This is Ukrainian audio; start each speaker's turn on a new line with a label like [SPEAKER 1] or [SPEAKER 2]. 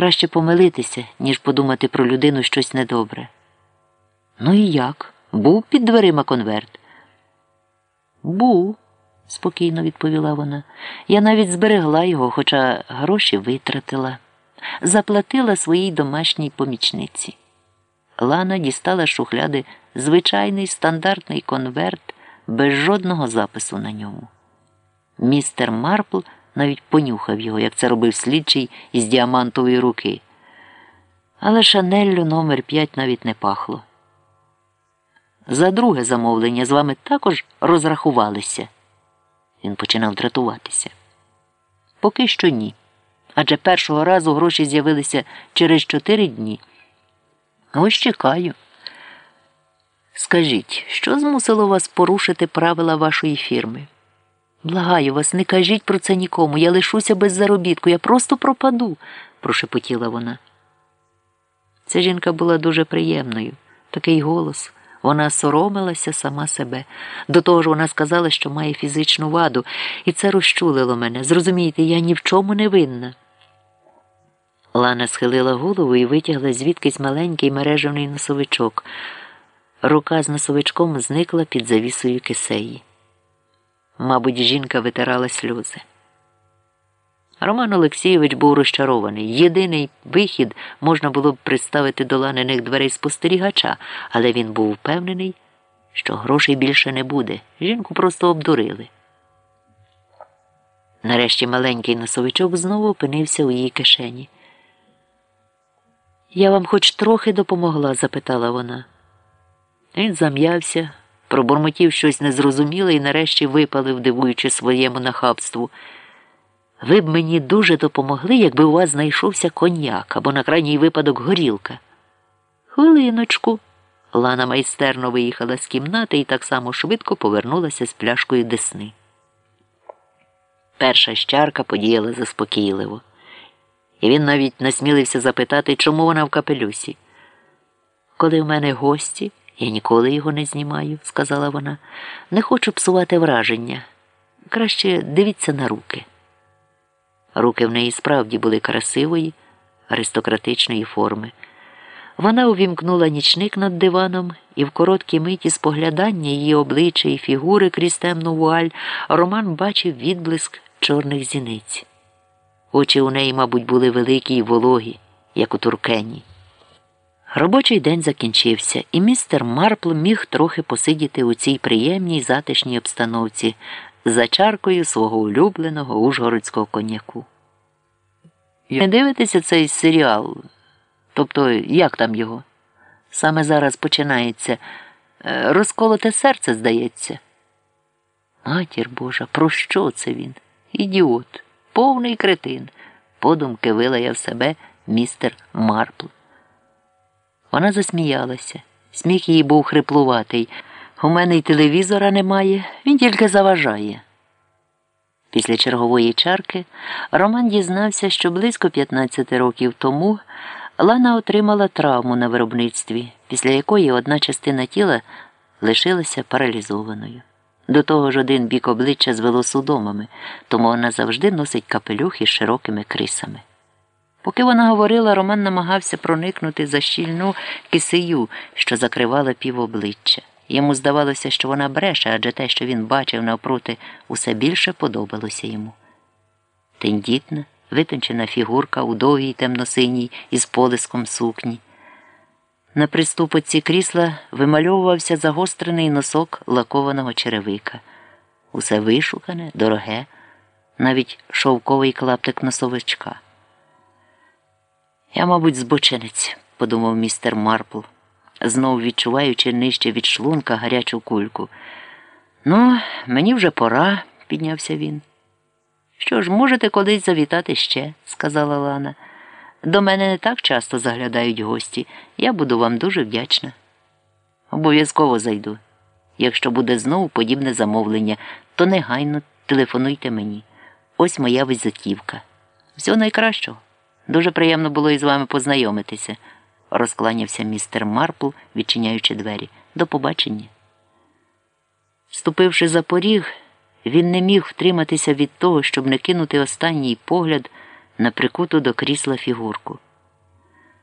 [SPEAKER 1] Краще помилитися, ніж подумати про людину щось недобре. Ну і як? Був під дверима конверт? Був, спокійно відповіла вона. Я навіть зберегла його, хоча гроші витратила, заплатила своїй домашній помічниці. Лана дістала з шухляди звичайний стандартний конверт без жодного запису на ньому. Містер Марпл навіть понюхав його, як це робив слідчий із діамантової руки. Але шанеллю номер 5 навіть не пахло. За друге замовлення з вами також розрахувалися. Він починав дратуватися. Поки що ні. Адже першого разу гроші з'явилися через чотири дні. Ось чекаю. Скажіть, що змусило вас порушити правила вашої фірми? Благаю вас, не кажіть про це нікому. Я лишуся без заробітку, я просто пропаду, прошепотіла вона. Ця жінка була дуже приємною, такий голос. Вона соромилася сама себе. До того ж, вона сказала, що має фізичну ваду, і це розчулило мене. Зрозумієте, я ні в чому не винна. Лана схилила голову і витягла звідкись маленький мережевний носовичок. Рука з носовичком зникла під завісою кисеї. Мабуть, жінка витирала сльози. Роман Олексійович був розчарований. Єдиний вихід можна було б представити до ланиних дверей спостерігача, але він був впевнений, що грошей більше не буде. Жінку просто обдурили. Нарешті маленький носовичок знову опинився у її кишені. Я вам хоч трохи допомогла? запитала вона. Він зам'явся, пробурмотів щось незрозуміле і нарешті випалив, дивуючи своєму нахабству. Ви б мені дуже допомогли, якби у вас знайшовся коньяк або на крайній випадок горілка. Хвилиночку. Лана майстерно виїхала з кімнати і так само швидко повернулася з пляшкою десни. Перша щарка подіяла заспокійливо, і він навіть насмілився запитати, чому вона в капелюсі. Коли в мене гості, я ніколи його не знімаю, сказала вона. Не хочу псувати враження. Краще дивіться на руки. Руки в неї справді були красивої, аристократичної форми. Вона увімкнула нічник над диваном, і в короткі миті споглядання її обличчя і фігури крізь темну вуаль Роман бачив відблиск чорних зіниць. Очі у неї, мабуть, були великі й вологі, як у туркені. Робочий день закінчився, і містер Марпл міг трохи посидіти у цій приємній затишній обстановці за чаркою свого улюбленого ужгородського коньяку. Не дивитеся цей серіал? Тобто, як там його? Саме зараз починається е, розколоте серце, здається. Матір Божа, про що це він? Ідіот, повний кретин, подумки вилаяв себе містер Марпл. Вона засміялася. Сміх її був хриплуватий. У мене й телевізора немає, він тільки заважає. Після чергової чарки Роман дізнався, що близько 15 років тому Лана отримала травму на виробництві, після якої одна частина тіла лишилася паралізованою. До того ж один бік обличчя звело судомами, тому вона завжди носить капелюх із широкими крисами. Поки вона говорила, Роман намагався проникнути за щільну кисею, що закривала півобличчя. Йому здавалося, що вона бреше, адже те, що він бачив навпроти, усе більше подобалося йому. Тендітна, витончена фігурка у довгій темносиній із полиском сукні. На приступоці крісла вимальовувався загострений носок лакованого черевика. Усе вишукане, дороге, навіть шовковий клаптик носовичка. Я, мабуть, збочинець, подумав містер Марпл знов відчуваючи нижче від шлунка гарячу кульку. Ну, мені вже пора, піднявся він. Що ж, можете колись завітати ще, сказала Лана. До мене не так часто заглядають гості. Я буду вам дуже вдячна. Обов'язково зайду. Якщо буде знову подібне замовлення, то негайно телефонуйте мені. Ось моя визитівка. Всього найкращого. Дуже приємно було із вами познайомитися розкланявся містер Марпл, відчиняючи двері. До побачення. Ступивши за поріг, він не міг втриматися від того, щоб не кинути останній погляд на прикуту до крісла фігурку.